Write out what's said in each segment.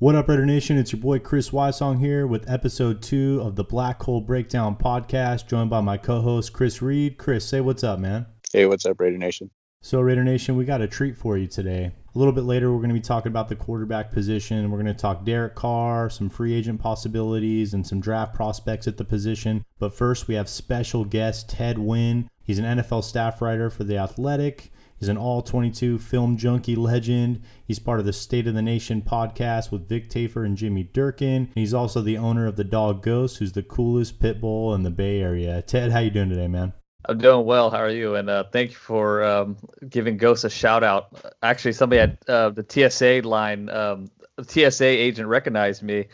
What up, Raider Nation? It's your boy Chris Wysong here with episode two of the Black Hole Breakdown podcast, joined by my co host, Chris Reed. Chris, say what's up, man. Hey, what's up, Raider Nation? So, Raider Nation, we got a treat for you today. A little bit later, we're going to be talking about the quarterback position. We're going to talk Derek Carr, some free agent possibilities, and some draft prospects at the position. But first, we have special guest Ted Nguyen. He's an NFL staff writer for The Athletic. He's an all 22 film junkie legend. He's part of the State of the Nation podcast with Vic Tafur and Jimmy Durkin. He's also the owner of the dog Ghost, who's the coolest pit bull in the Bay Area. Ted, how you doing today, man? I'm doing well. How are you? And uh, thank you for um, giving Ghost a shout out. Actually, somebody at uh, the TSA line, um, the TSA agent recognized me,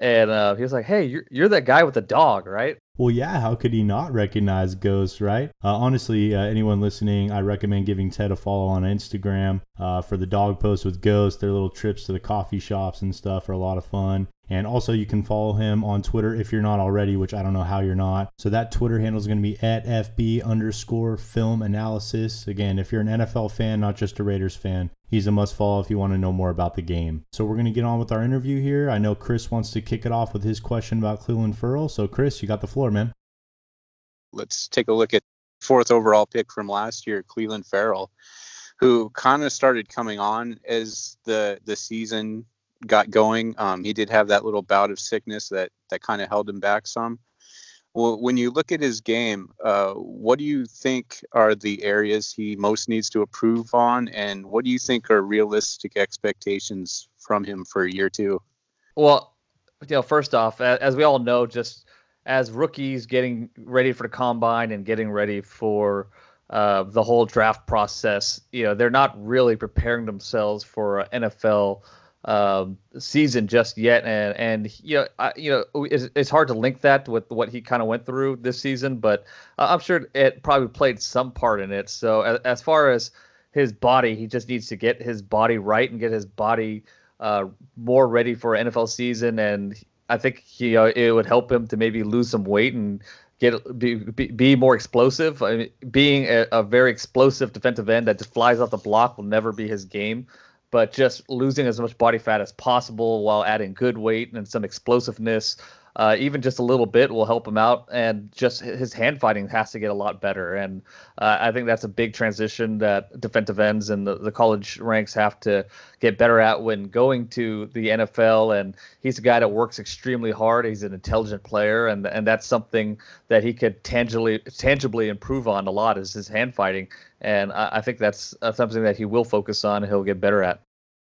and uh, he was like, "Hey, you're you're that guy with the dog, right?" Well, yeah, how could he not recognize Ghost, right? Uh, honestly, uh, anyone listening, I recommend giving Ted a follow on Instagram uh, for the dog posts with Ghost. Their little trips to the coffee shops and stuff are a lot of fun. And also, you can follow him on Twitter if you're not already, which I don't know how you're not. So that Twitter handle is going to be at FB underscore film analysis. Again, if you're an NFL fan, not just a Raiders fan, he's a must follow if you want to know more about the game. So we're going to get on with our interview here. I know Chris wants to kick it off with his question about Clelin Ferrell. So, Chris, you got the floor, man. Let's take a look at fourth overall pick from last year, Clelin Ferrell, who kind of started coming on as the the season got going. Um, he did have that little bout of sickness that that kind of held him back some. Well, when you look at his game, uh, what do you think are the areas he most needs to improve on, and what do you think are realistic expectations from him for a year two? Well, you know, first off, as we all know, just as rookies getting ready for the combine and getting ready for uh, the whole draft process, you know, they're not really preparing themselves for NFL um, season just yet, and and you know, I, you know, it's, it's hard to link that with what he kind of went through this season, but uh, I'm sure it probably played some part in it. So as, as, far as his body, he just needs to get his body right and get his body uh, more ready for NFL season, and I think he it would help him to maybe lose some weight and get be, be, be more explosive. I mean, being a, a, very explosive defensive end that just flies off the block will never be his game. But just losing as much body fat as possible while adding good weight and some explosiveness uh, even just a little bit will help him out. And just his hand fighting has to get a lot better. And uh, I think that's a big transition that defensive ends and the, the college ranks have to get better at when going to the NFL. And he's a guy that works extremely hard. He's an intelligent player, and and that's something that he could tangibly tangibly improve on a lot is his hand fighting. And I, I think that's uh, something that he will focus on. and He'll get better at.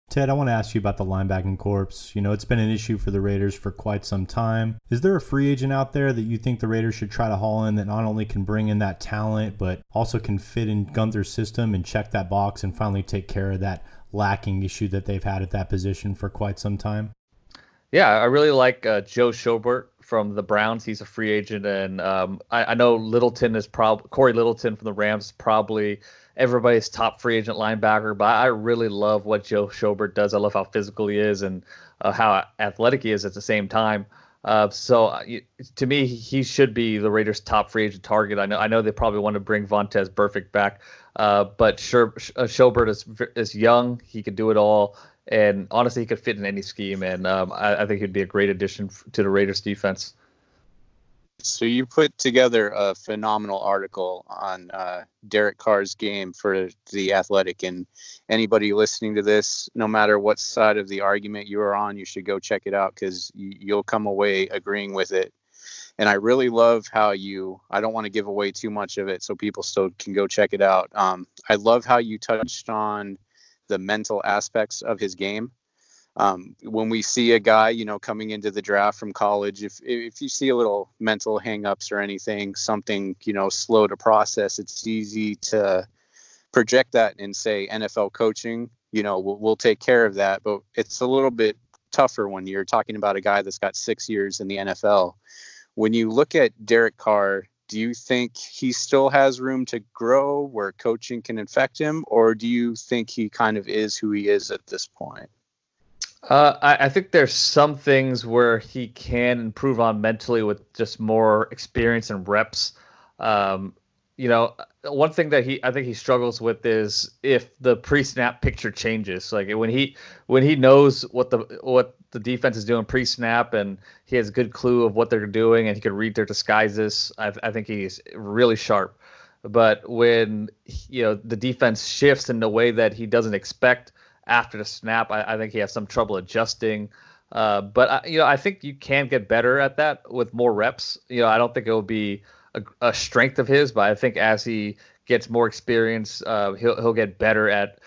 Ted, I want to ask you about the linebacking corps. You know, it's been an issue for the Raiders for quite some time. Is there a free agent out there that you think the Raiders should try to haul in that not only can bring in that talent, but also can fit in Gunther's system and check that box and finally take care of that lacking issue that they've had at that position for quite some time? Yeah, I really like uh, Joe Schobert from the Browns. He's a free agent, and um, I, I, know Littleton is probably Cory Littleton from the Rams probably everybody's top free agent linebacker, but I really love what Joe Schobert does. I love how physical he is and uh, how athletic he is at the same time. Uh, so uh, to me, he should be the Raiders' top free agent target. I know I know they probably want to bring Vontaze Burfict back, uh, but sure, uh, Schobert is is young. He could do it all, and honestly, he could fit in any scheme. And um, I, I think he'd be a great addition to the Raiders' defense. So you put together a phenomenal article on uh, Derek Carr's game for the Athletic, and anybody listening to this, no matter what side of the argument you are on, you should go check it out because you'll come away agreeing with it. And I really love how you. I don't want to give away too much of it, so people still can go check it out. Um, I love how you touched on the mental aspects of his game um, when we see a guy, you know, coming into the draft from college, if if you see a little mental hangups or anything, something you know slow to process, it's easy to project that and say NFL coaching, you know, we'll, we'll take care of that. But it's a little bit tougher when you're talking about a guy that's got six years in the NFL. When you look at Derek Carr, do you think he still has room to grow where coaching can infect him, or do you think he kind of is who he is at this point? Uh, I, I, think there's some things where he can improve on mentally with just more experience and reps. Um, you know, one thing that he I think he struggles with is if the pre-snap picture changes. Like when he when he knows what the what the defense is doing pre-snap and he has a good clue of what they're doing and he can read their disguises. I, I think he's really sharp. But when you know the defense shifts in a way that he doesn't expect after the snap, I, I think he has some trouble adjusting. Uh, but I, you know, I think you can get better at that with more reps. You know, I don't think it will be a, a strength of his, but I think as he gets more experience, uh, he'll he'll get better at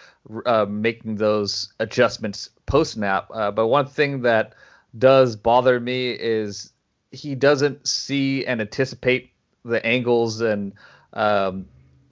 uh, making those adjustments post snap. Uh, but one thing that does bother me is he doesn't see and anticipate the angles and um,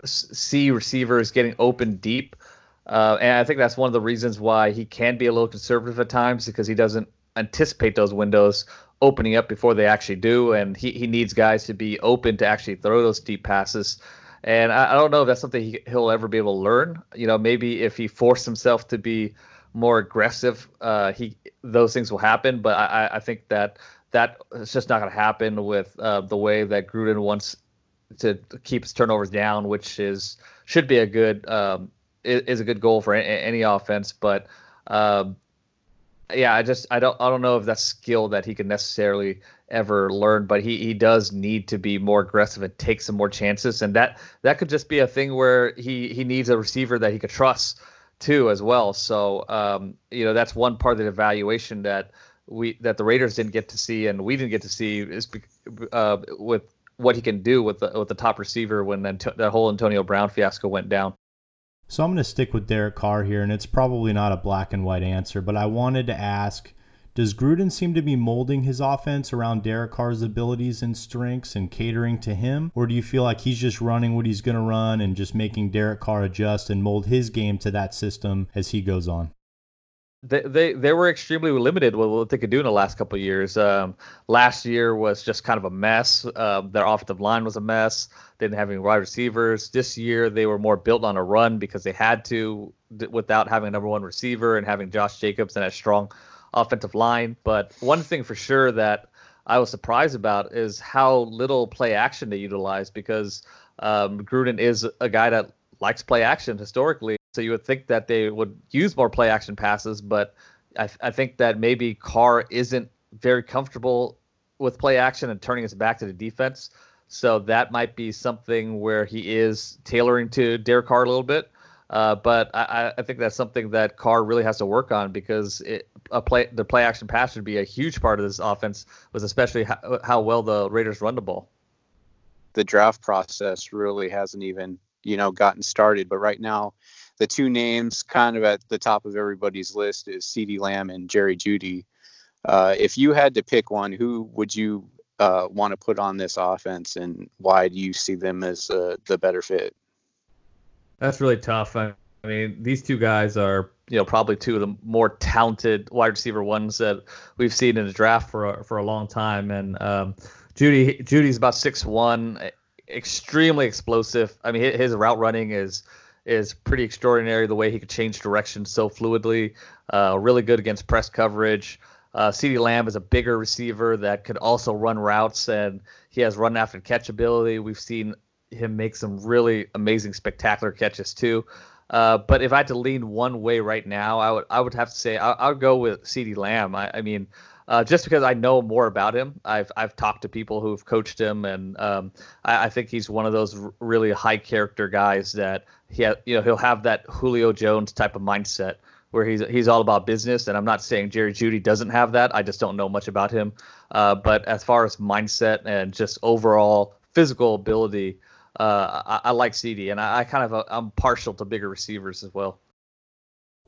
see receivers getting open deep. Uh, and I think that's one of the reasons why he can be a little conservative at times because he doesn't anticipate those windows opening up before they actually do. And he, he needs guys to be open to actually throw those deep passes. And I, I don't know if that's something he, will ever be able to learn. You know, maybe if he forced himself to be more aggressive, uh, he those things will happen. But I, I think that that it's just not going to happen with uh, the way that Gruden wants to keep his turnovers down, which is should be a good um, is a good goal for any offense. But um, yeah, I just I don't I don't know if that's skill that he can necessarily ever learn, but he he does need to be more aggressive and take some more chances, and that that could just be a thing where he he needs a receiver that he could trust too as well. So um, you know that's one part of the evaluation that we that the Raiders didn't get to see and we didn't get to see is uh, with what he can do with the with the top receiver when that whole Antonio Brown fiasco went down. So I'm going to stick with Derek Carr here, and it's probably not a black and white answer, but I wanted to ask Does Gruden seem to be molding his offense around Derek Carr's abilities and strengths and catering to him? Or do you feel like he's just running what he's going to run and just making Derek Carr adjust and mold his game to that system as he goes on? They, they they were extremely limited with what they could do in the last couple of years. Um, last year was just kind of a mess. Um, their offensive line was a mess. They didn't have any wide receivers. This year they were more built on a run because they had to without having a number one receiver and having Josh Jacobs and a strong offensive line. But one thing for sure that I was surprised about is how little play action they utilized because um, Gruden is a guy that likes play action historically. So you would think that they would use more play action passes, but I, I think that maybe Carr isn't very comfortable with play action and turning his back to the defense. So that might be something where he is tailoring to Derek Carr a little bit. Uh, but I, I, think that's something that Carr really has to work on because it, a play the play action pass should be a huge part of this offense, was especially how, how well the Raiders run the ball. The draft process really hasn't even you know gotten started, but right now the two names kind of at the top of everybody's list is CeeDee Lamb and Jerry Jeudy. Uh, if you had to pick one, who would you uh, want to put on this offense, and why do you see them as uh, the better fit? That's really tough. I mean, these two guys are, you know, probably two of the more talented wide receiver ones that we've seen in the draft for a, for a long time. And um, Jeudy Jeudy's about six one, extremely explosive. I mean, his route running is is pretty extraordinary. The way he could change direction so fluidly, uh, really good against press coverage. Uh, CeeDee Lamb is a bigger receiver that could also run routes, and he has run after catch ability. We've seen him make some really amazing, spectacular catches too. Uh, but if I had to lean one way right now, I would I would have to say I, I go with CeeDee Lamb. I, I mean, uh, just because I know more about him. I've I've talked to people who've coached him, and um, I, I, think he's one of those r- really high character guys that he ha- you know he'll have that Julio Jones type of mindset where he's he's all about business. And I'm not saying Jerry Jeudy doesn't have that. I just don't know much about him. Uh, but as far as mindset and just overall physical ability, uh, I, I, like CeeDee, and I, I kind of uh, I'm partial to bigger receivers as well.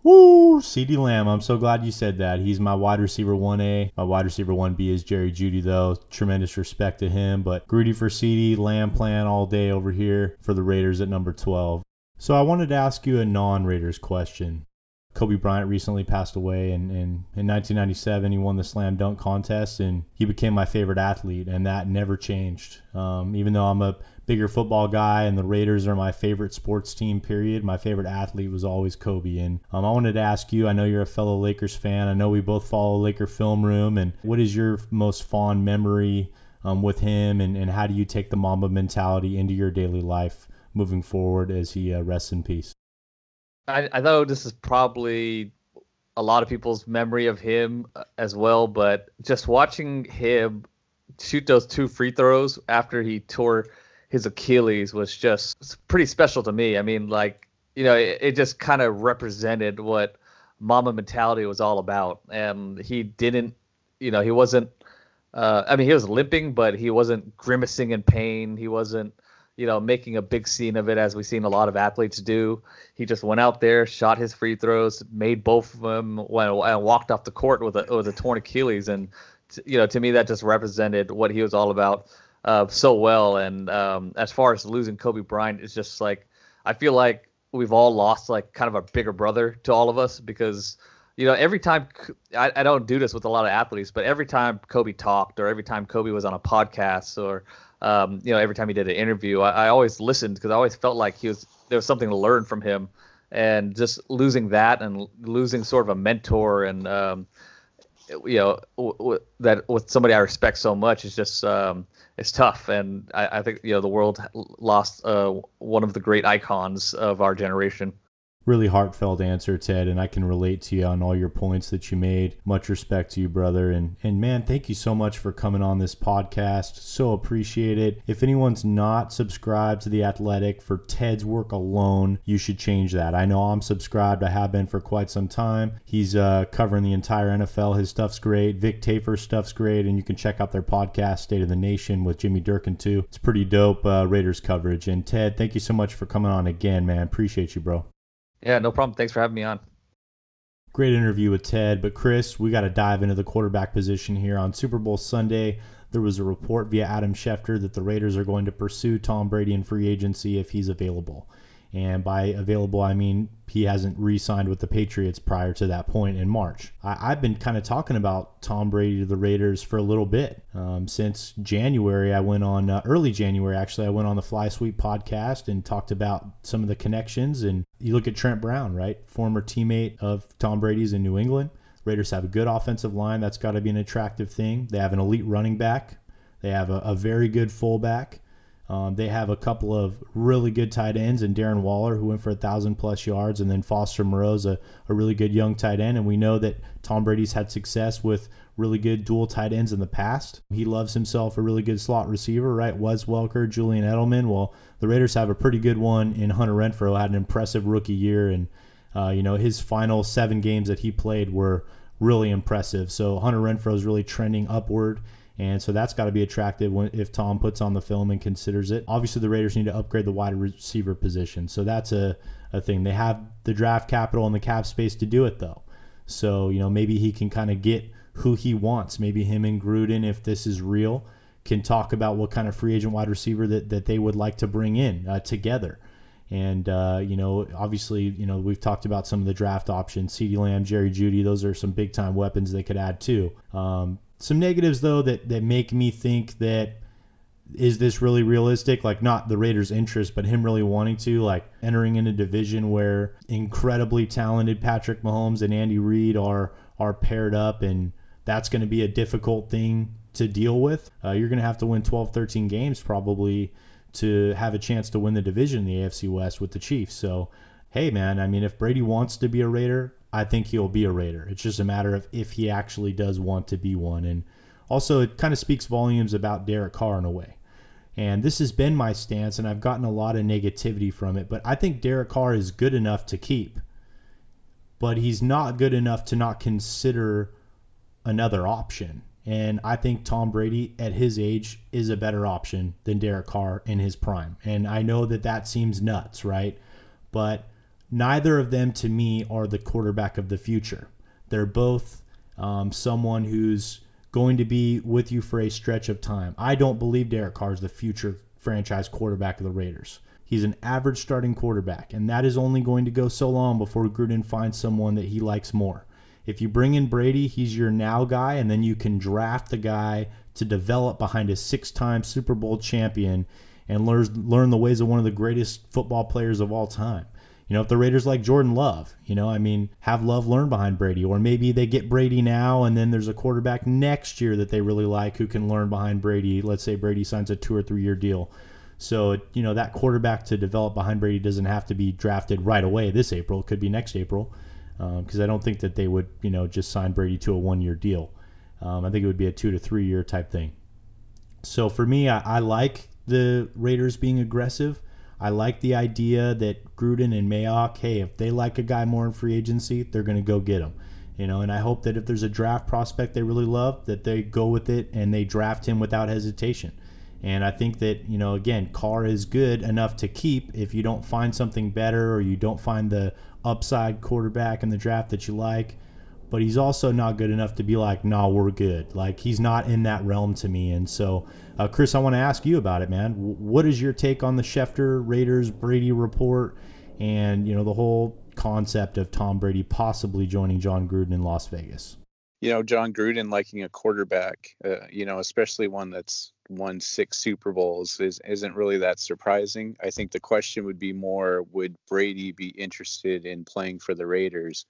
Woo! CeeDee Lamb. I'm so glad you said that. He's my wide receiver 1A. My wide receiver 1B is Jerry Jeudy, though. Tremendous respect to him. But Greedy for CeeDee, Lamb plan all day over here for the Raiders at number 12. So I wanted to ask you a non Raiders question. Kobe Bryant recently passed away, and, and in 1997 he won the slam dunk contest, and he became my favorite athlete, and that never changed. Um, even though I'm a bigger football guy, and the Raiders are my favorite sports team. Period. My favorite athlete was always Kobe, and um, I wanted to ask you. I know you're a fellow Lakers fan. I know we both follow Laker Film Room, and what is your most fond memory? um, with him, and, and how do you take the Mamba mentality into your daily life moving forward as he uh, rests in peace? I, I know this is probably a lot of people's memory of him uh, as well, but just watching him shoot those two free throws after he tore his Achilles was just pretty special to me. I mean, like, you know, it, it just kind of represented what Mamba mentality was all about. And he didn't, you know, he wasn't, uh, I mean, he was limping, but he wasn't grimacing in pain. He wasn't, you know, making a big scene of it as we've seen a lot of athletes do. He just went out there, shot his free throws, made both of them, and walked off the court with a with a torn Achilles. And you know, to me, that just represented what he was all about uh, so well. And um, as far as losing Kobe Bryant, it's just like I feel like we've all lost like kind of a bigger brother to all of us because you know every time I, I don't do this with a lot of athletes, but every time Kobe talked or every time Kobe was on a podcast or um, you know, every time he did an interview, I, I always listened because I always felt like he was there was something to learn from him, and just losing that and losing sort of a mentor and um, you know w- w- that with somebody I respect so much is just um, it's tough, and I, I, think you know the world lost uh, one of the great icons of our generation really heartfelt answer, Ted, and I can relate to you on all your points that you made. Much respect to you, brother. And and man, thank you so much for coming on this podcast. So appreciate it. If anyone's not subscribed to the Athletic for Ted's work alone, you should change that. I know I'm subscribed. I have been for quite some time. He's uh, covering the entire NFL. His stuff's great. Vic Tafur's stuff's great, and you can check out their podcast, State of the Nation, with Jimmy Durkin too. It's pretty dope uh, Raiders coverage. And Ted, thank you so much for coming on again, man. Appreciate you, bro. Yeah, no problem. Thanks for having me on. Great interview with Ted. But Chris, we got to dive into the quarterback position here on Super Bowl Sunday. There was a report via Adam Schefter that the Raiders are going to pursue Tom Brady in free agency if he's available. And by available, I mean he hasn't re signed with the Patriots prior to that point in March. I, have been kind of talking about Tom Brady to the Raiders for a little bit. Um, since January, I went on, uh, early January actually, I went on the Fly Sweep podcast and talked about some of the connections. And you look at Trent Brown, right? Former teammate of Tom Brady's in New England. Raiders have a good offensive line. That's got to be an attractive thing. They have an elite running back, they have a, a very good fullback. Um, they have a couple of really good tight ends, and Darren Waller, who went for a thousand plus yards, and then Foster Moreau's a, a really good young tight end. And we know that Tom Brady's had success with really good dual tight ends in the past. He loves himself a really good slot receiver, right? Wes Welker, Julian Edelman. Well, the Raiders have a pretty good one in Hunter Renfrow, Had an impressive rookie year, and uh, you know his final seven games that he played were really impressive. So Hunter Renfrow is really trending upward. And so that's got to be attractive when, if Tom puts on the film and considers it. Obviously, the Raiders need to upgrade the wide receiver position. So that's a, a thing. They have the draft capital and the cap space to do it, though. So, you know, maybe he can kind of get who he wants. Maybe him and Gruden, if this is real, can talk about what kind of free agent wide receiver that, that they would like to bring in uh, together. And, uh, you know, obviously, you know, we've talked about some of the draft options CeeDee Lamb, Jerry Jeudy, Those are some big time weapons they could add too. Um, some negatives though that that make me think that is this really realistic? Like not the Raiders' interest, but him really wanting to, like entering in a division where incredibly talented Patrick Mahomes and Andy Reid are are paired up, and that's going to be a difficult thing to deal with. Uh, you're going to have to win 12, 13 games probably to have a chance to win the division the AFC West with the Chiefs. So, hey, man, I mean, if Brady wants to be a Raider, I think he'll be a Raider. It's just a matter of if he actually does want to be one. And also, it kind of speaks volumes about Derek Carr in a way. And this has been my stance, and I've gotten a lot of negativity from it. But I think Derek Carr is good enough to keep. But he's not good enough to not consider another option. And I think Tom Brady at his age is a better option than Derek Carr in his prime. And I know that that seems nuts, right? But neither of them to me are the quarterback of the future. They're both um, someone who's going to be with you for a stretch of time. I don't believe Derek Carr is the future franchise quarterback of the Raiders. He's an average starting quarterback, and that is only going to go so long before Gruden finds someone that he likes more. If you bring in Brady, he's your now guy, and then you can draft the guy to develop behind a six time Super Bowl champion and learn, learn the ways of one of the greatest football players of all time you know, if the Raiders like Jordan Love, you know, I mean, have Love learn behind Brady, or maybe they get Brady now and then there's a quarterback next year that they really like who can learn behind Brady. Let's say Brady signs a two or three year deal. So, you know, that quarterback to develop behind Brady doesn't have to be drafted right away this April. It could be next April because um, I don't think that they would, you know, just sign Brady to a one year deal. Um, I think it would be a two to three year type thing. So for me, I, I like the Raiders being aggressive. I like the idea that Gruden and Mayock, hey, if they like a guy more in free agency, they're going to go get him. You know, and I hope that if there's a draft prospect they really love, that they go with it and they draft him without hesitation. And I think that, you know, again, Carr is good enough to keep if you don't find something better or you don't find the upside quarterback in the draft that you like. But he's also not good enough to be like, nah, we're good. Like, he's not in that realm to me. And so, uh, Chris, I want to ask you about it, man. What is your take on the Schefter Raiders Brady report and, you know, the whole concept of Tom Brady possibly joining Jon Gruden in Las Vegas? You know, Jon Gruden liking a quarterback, uh, you know, especially one that's won six Super Bowls is isn't really that surprising. I think the question would be more: Would Brady be interested in playing for the Raiders?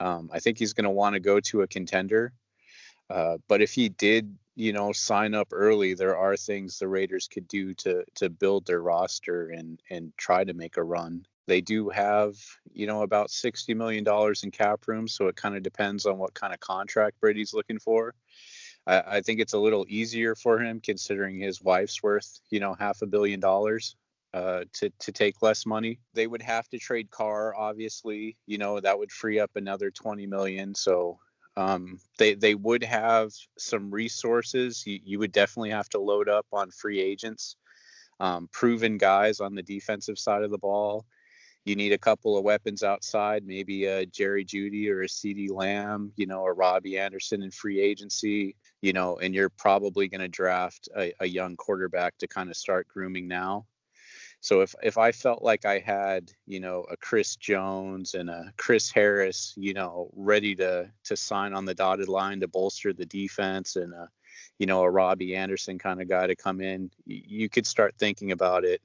Um, I think he's going to want to go to a contender. Uh, but if he did, you know, sign up early, there are things the Raiders could do to to build their roster and and try to make a run. They do have, you know, about sixty million dollars in cap room, so it kind of depends on what kind of contract Brady's looking for. I, I think it's a little easier for him considering his wife's worth, you know, half a billion dollars uh, to to take less money. They would have to trade Carr, obviously. You know that would free up another twenty million. So um, they they would have some resources. You, you would definitely have to load up on free agents, um, proven guys on the defensive side of the ball. You need a couple of weapons outside, maybe a Jerry Jeudy or a CeeDee Lamb, you know, or Robbie Anderson in free agency, you know, and you're probably going to draft a, a young quarterback to kind of start grooming now. So if if I felt like I had, you know, a Chris Jones and a Chris Harris, you know, ready to to sign on the dotted line to bolster the defense and a, you know, a Robbie Anderson kind of guy to come in, you could start thinking about it.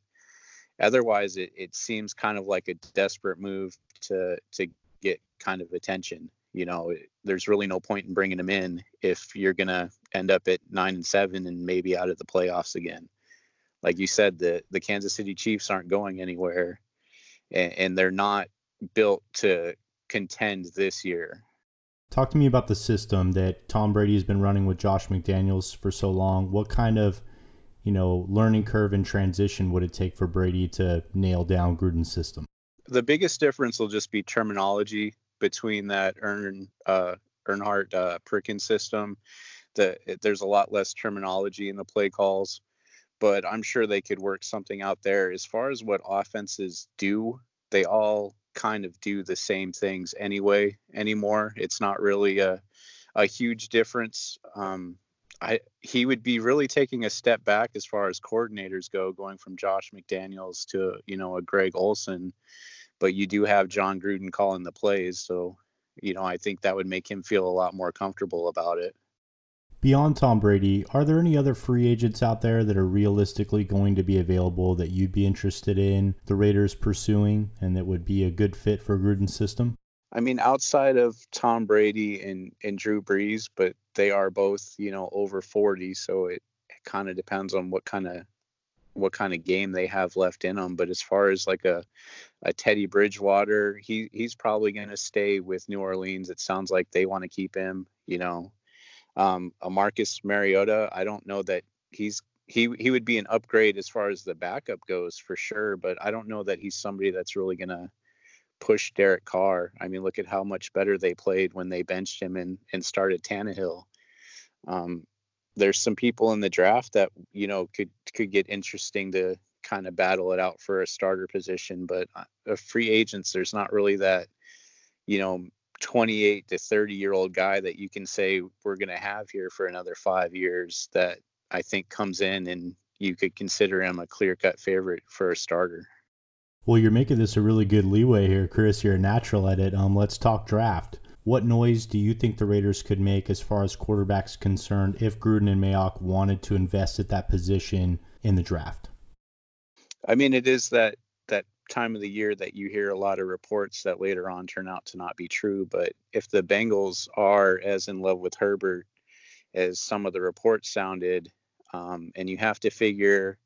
Otherwise, it, it seems kind of like a desperate move to to get kind of attention. You know, there's really no point in bringing him in if you're gonna end up at nine and seven and maybe out of the playoffs again like you said, the the Kansas City Chiefs aren't going anywhere, and, and they're not built to contend this year. Talk to me about the system that Tom Brady has been running with Josh McDaniels for so long. What kind of you know learning curve and transition would it take for Brady to nail down Gruden's system? The biggest difference will just be terminology between that Ern uh, Erhardt uh, Perkins system. The, there's a lot less terminology in the play calls but I'm sure they could work something out there. As far as what offenses do, they all kind of do the same things anyway anymore. It's not really a a huge difference. Um, I he would be really taking a step back as far as coordinators go, going from Josh McDaniels to you know a Greg Olson, but you do have Jon Gruden calling the plays, so you know I think that would make him feel a lot more comfortable about it. Beyond Tom Brady, are there any other free agents out there that are realistically going to be available that you'd be interested in the Raiders pursuing and that would be a good fit for Gruden's system? I mean, outside of Tom Brady and, and Drew Brees, but they are both, you know, over 40. So it, it kind of depends on what kind of what kind of game they have left in them. But as far as like a, a Teddy Bridgewater, he he's probably going to stay with New Orleans. It sounds like they want to keep him. You know, um, a Marcus Mariota, I don't know that he's he he would be an upgrade as far as the backup goes for sure, but I don't know that he's somebody that's really gonna push Derek Carr. I mean, look at how much better they played when they benched him and and started Tannehill. Um, there's some people in the draft that you know could could get interesting to kind of battle it out for a starter position, but a free agents, there's not really that you know 28 to 30 year old guy that you can say we're going to have here for another five years that I think comes in and you could consider him a clear cut favorite for a starter. Well, you're making this a really good leeway here, Chris. You're a natural at it. Um, let's talk draft. What noise do you think the Raiders could make as far as quarterbacks concerned if Gruden and Mayock wanted to invest at that position in the draft? I mean, it is that that time of the year that you hear a lot of reports that later on turn out to not be true. But if the Bengals are as in love with Herbert as some of the reports sounded, um, and you have to figure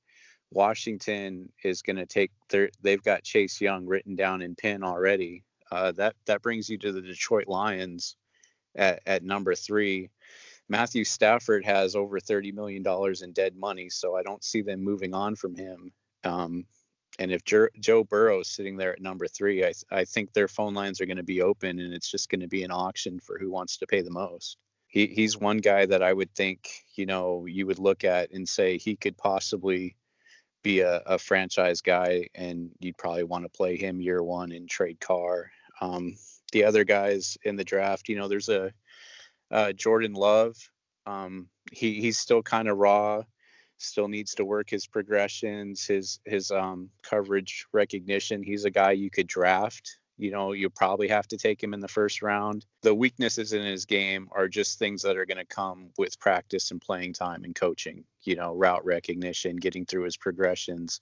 Washington is going to take their they've got Chase Young written down in pen already. Uh, that that brings you to the Detroit Lions at, at number three. Matthew Stafford has over thirty million dollars in dead money, so I don't see them moving on from him. Um, and if Jer- Joe Burrow is sitting there at number three, I, I think their phone lines are going to be open, and it's just going to be an auction for who wants to pay the most. He, he's one guy that I would think you know you would look at and say he could possibly be a, a franchise guy, and you'd probably want to play him year one and trade Carr. Um, the other guys in the draft, you know, there's a uh, Jordan Love. Um, he he's still kind of raw, still needs to work his progressions, his his um, coverage recognition. He's a guy you could draft you know, you probably have to take him in the first round. The weaknesses in his game are just things that are going to come with practice and playing time and coaching, you know, route recognition, getting through his progressions.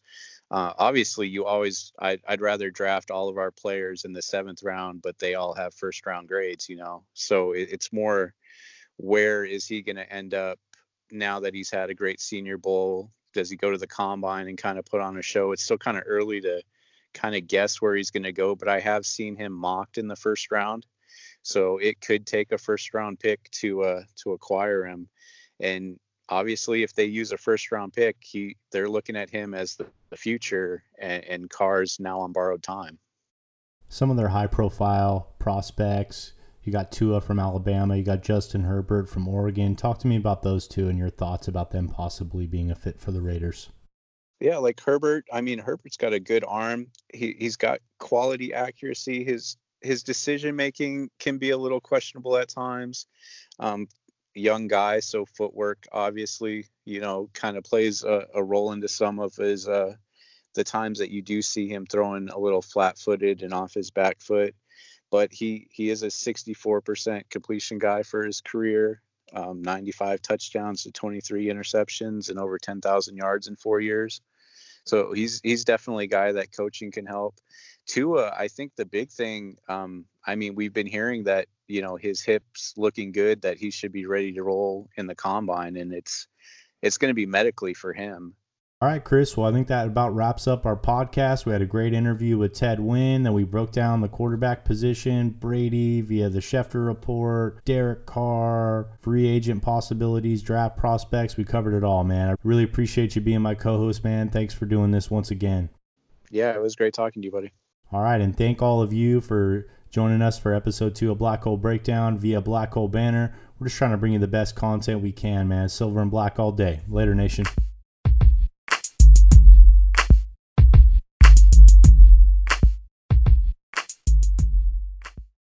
Uh, obviously, you always, I'd, I'd rather draft all of our players in the seventh round, but they all have first round grades, you know. So it, it's more where is he going to end up now that he's had a great senior bowl? Does he go to the combine and kind of put on a show? It's still kind of early to kind of guess where he's going to go, but I have seen him mocked in the first round. So it could take a first round pick to uh, to acquire him. And obviously, if they use a first round pick, he they're looking at him as the, the future, and, and Carr's now on borrowed time. Some of their high profile prospects. You got Tua from Alabama. You got Justin Herbert from Oregon. Talk to me about those two and your thoughts about them possibly being a fit for the Raiders. Yeah, like Herbert. I mean, Herbert's got a good arm. He he's got quality accuracy. His his decision making can be a little questionable at times. Um, young guy, so footwork obviously, you know, kind of plays a, a, role into some of his uh, the times that you do see him throwing a little flat-footed and off his back foot. But he he is a 64% completion guy for his career um, 95 touchdowns to 23 interceptions and over 10,000 yards in four years. So he's he's definitely a guy that coaching can help. Tua, I think the big thing. Um, I mean, we've been hearing that you know his hips looking good, that he should be ready to roll in the combine, and it's it's going to be medically for him. All right, Chris. Well, I think that about wraps up our podcast. We had a great interview with Ted Nguyen. Then we broke down the quarterback position, Brady via the Schefter report, Derek Carr, free agent possibilities, draft prospects. We covered it all, man. I really appreciate you being my co host, man. Thanks for doing this once again. Yeah, it was great talking to you, buddy. All right. And thank all of you for joining us for episode two of Black Hole Breakdown via Black Hole Banner. We're just trying to bring you the best content we can, man. Silver and black all day. Later, nation.